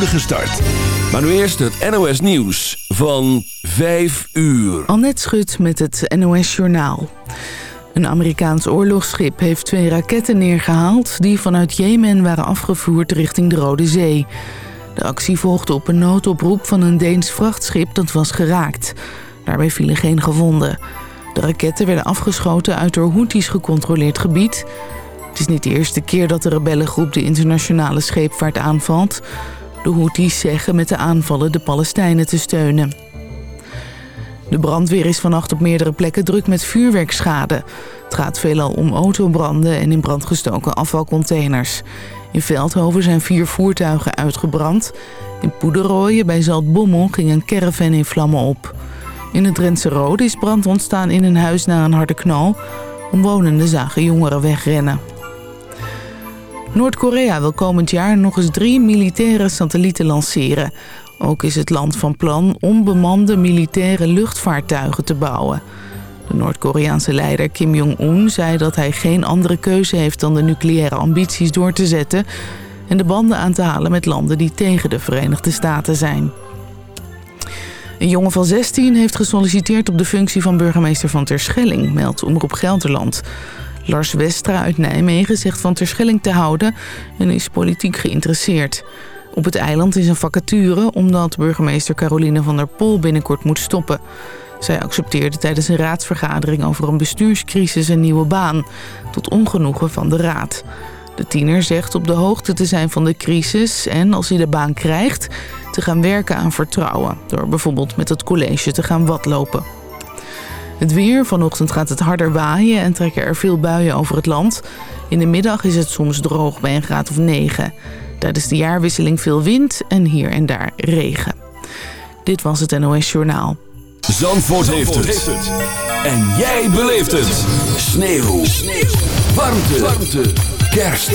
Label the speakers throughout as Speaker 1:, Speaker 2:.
Speaker 1: start. Maar nu eerst het NOS Nieuws van 5 uur.
Speaker 2: Annette Schut met het NOS Journaal. Een Amerikaans oorlogsschip heeft twee raketten neergehaald... die vanuit Jemen waren afgevoerd richting de Rode Zee. De actie volgde op een noodoproep van een Deens vrachtschip dat was geraakt. Daarbij vielen geen gewonden. De raketten werden afgeschoten uit door Houthis gecontroleerd gebied. Het is niet de eerste keer dat de rebellengroep de internationale scheepvaart aanvalt. De Houthis zeggen met de aanvallen de Palestijnen te steunen. De brandweer is vannacht op meerdere plekken druk met vuurwerkschade. Het gaat veelal om autobranden en in brand gestoken afvalcontainers. In Veldhoven zijn vier voertuigen uitgebrand. In Poederooien bij Zaltbommel ging een caravan in vlammen op. In het Drentse Rode is brand ontstaan in een huis na een harde knal. Omwonenden zagen jongeren wegrennen. Noord-Korea wil komend jaar nog eens drie militaire satellieten lanceren. Ook is het land van plan onbemande militaire luchtvaartuigen te bouwen. De Noord-Koreaanse leider Kim Jong-un zei dat hij geen andere keuze heeft dan de nucleaire ambities door te zetten... en de banden aan te halen met landen die tegen de Verenigde Staten zijn. Een jongen van 16 heeft gesolliciteerd op de functie van burgemeester van Terschelling, meldt Omroep Gelderland. Lars Westra uit Nijmegen zegt van Terschelling te houden en is politiek geïnteresseerd. Op het eiland is een vacature omdat burgemeester Caroline van der Pol binnenkort moet stoppen. Zij accepteerde tijdens een raadsvergadering over een bestuurscrisis een nieuwe baan, tot ongenoegen van de raad. De tiener zegt op de hoogte te zijn van de crisis en als hij de baan krijgt te gaan werken aan vertrouwen. Door bijvoorbeeld met het college te gaan watlopen. Het weer, vanochtend gaat het harder waaien en trekken er veel buien over het land. In de middag is het soms droog bij een graad of 9. Tijdens de jaarwisseling veel wind en hier en daar regen. Dit was het NOS Journaal.
Speaker 1: Zandvoort, heeft, het. En jij beleeft het. Sneeuw. Sneeuw. Warmte. Warmte. Kerst.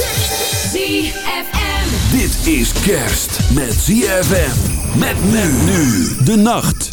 Speaker 3: ZFM.
Speaker 1: Dit is kerst met ZFM. Met men nu de nacht.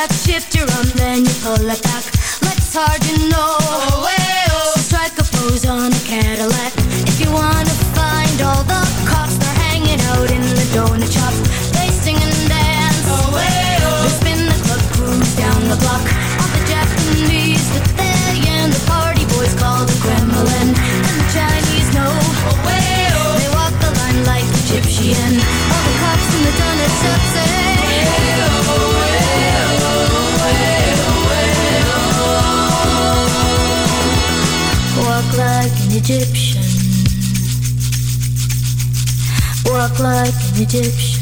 Speaker 4: that
Speaker 5: your
Speaker 6: on, then you
Speaker 5: pull it back. Let's hard like an Egyptian.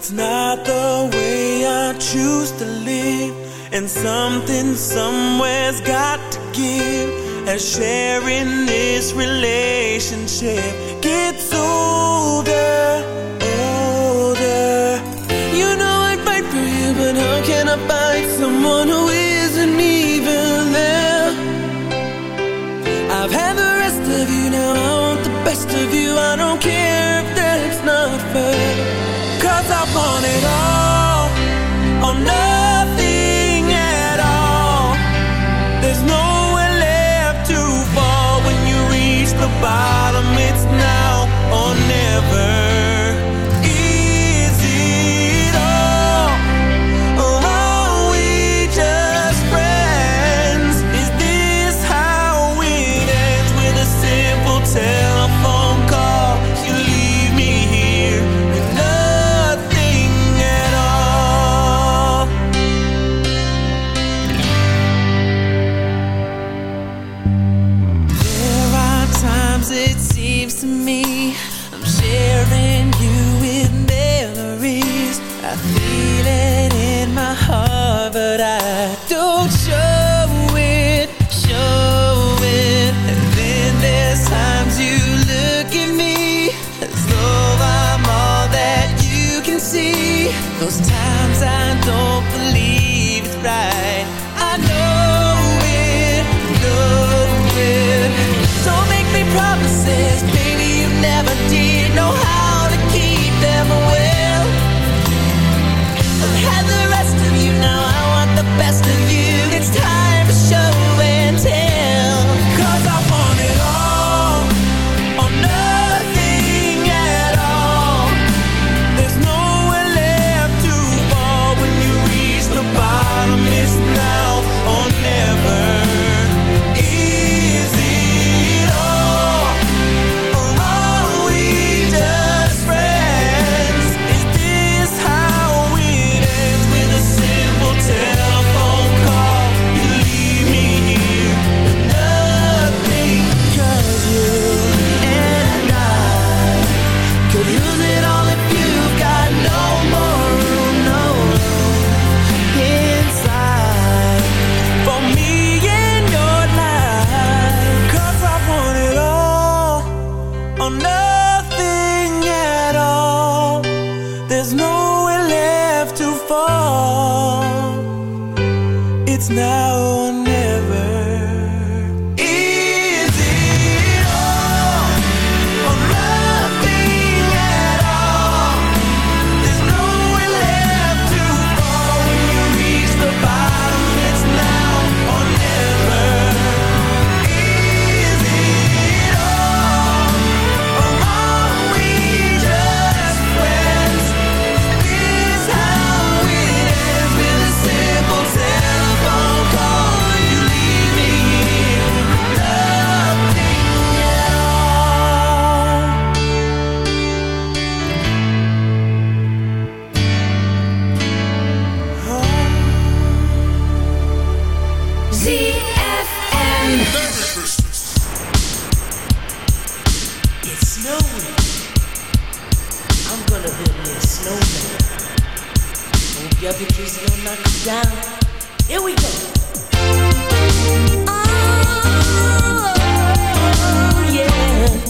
Speaker 3: It's not the way I choose to live, and something somewhere's got to give. As sharing this relationship gets older, older. You know I fight for you, but how can I fight someone who isn't even there? I've had the rest of you, now I want the best of you. I don't care. gonna build me a snowman. Hope your victory's gonna knock you down. Here we go. Oh, yeah.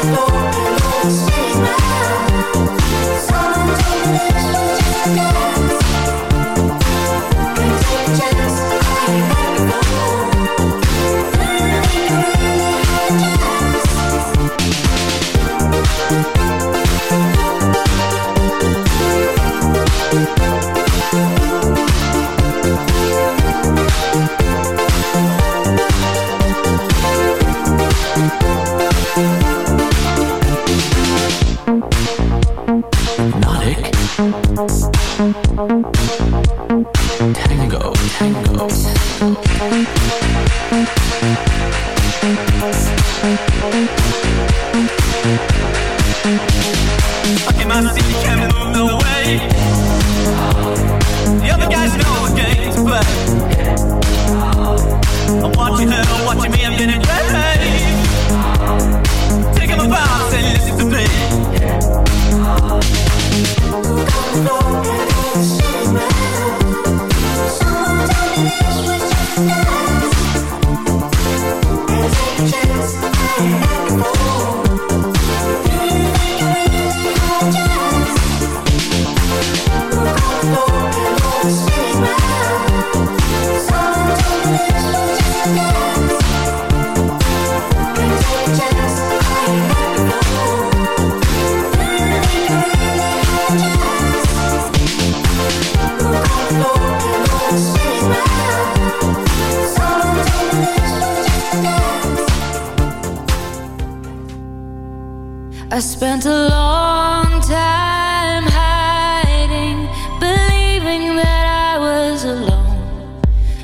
Speaker 7: amor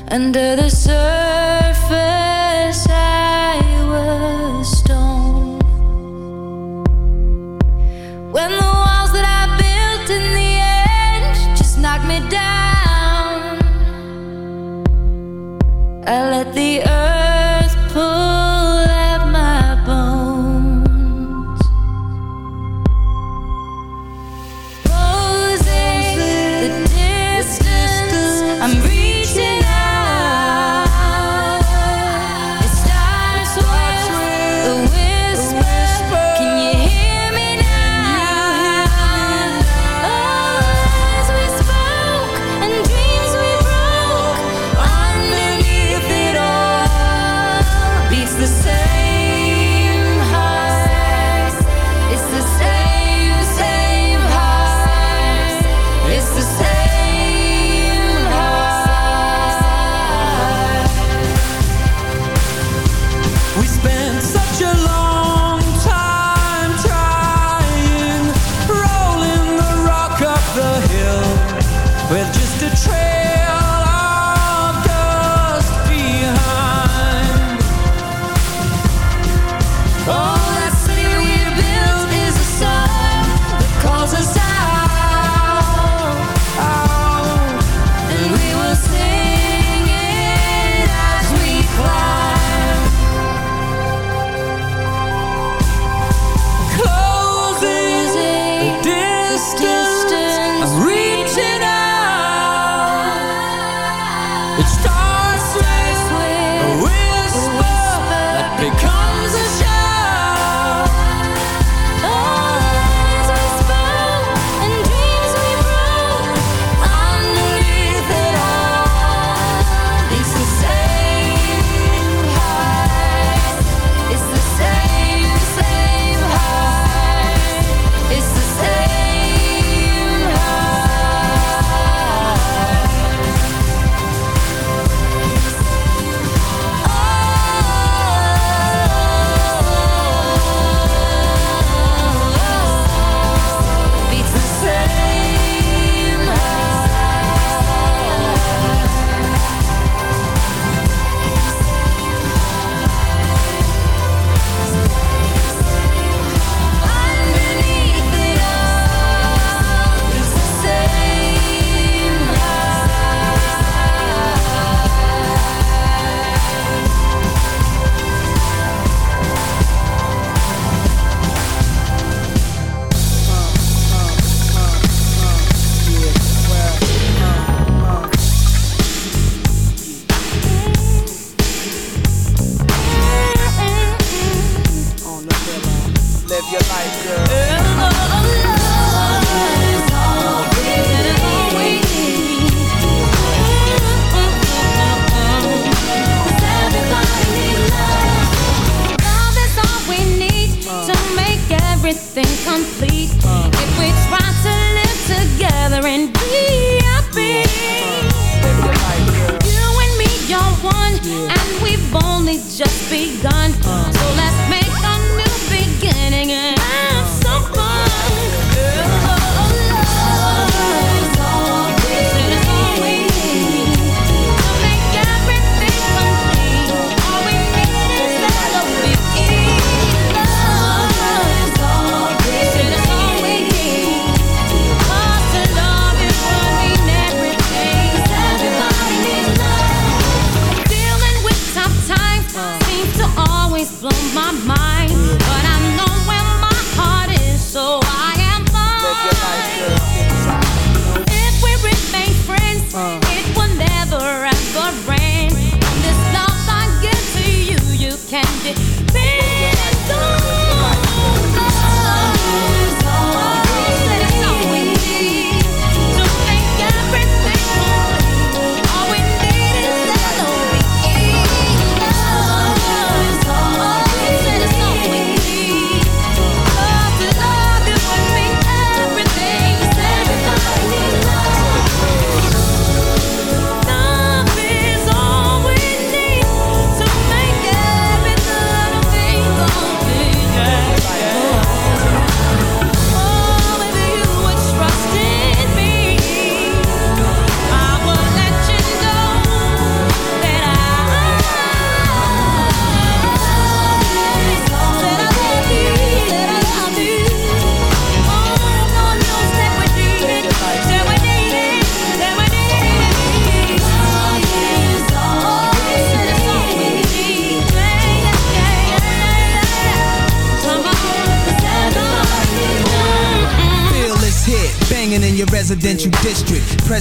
Speaker 7: under the surface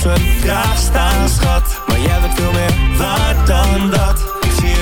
Speaker 8: Vandaag vraag staan, schat. Maar jij bent veel meer waard dan dat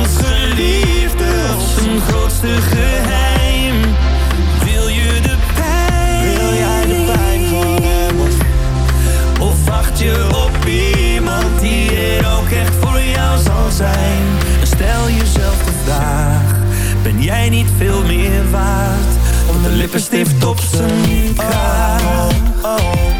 Speaker 8: Iemands geliefde of zijn grootste geheim Wil je de pijn? Wil jij de pijn van hem? Of wacht je op iemand die er ook echt voor jou zal zijn? Stel jezelf de vraag, ben jij niet veel meer waard? Om de lippenstift op zijn kraag. Oh, oh,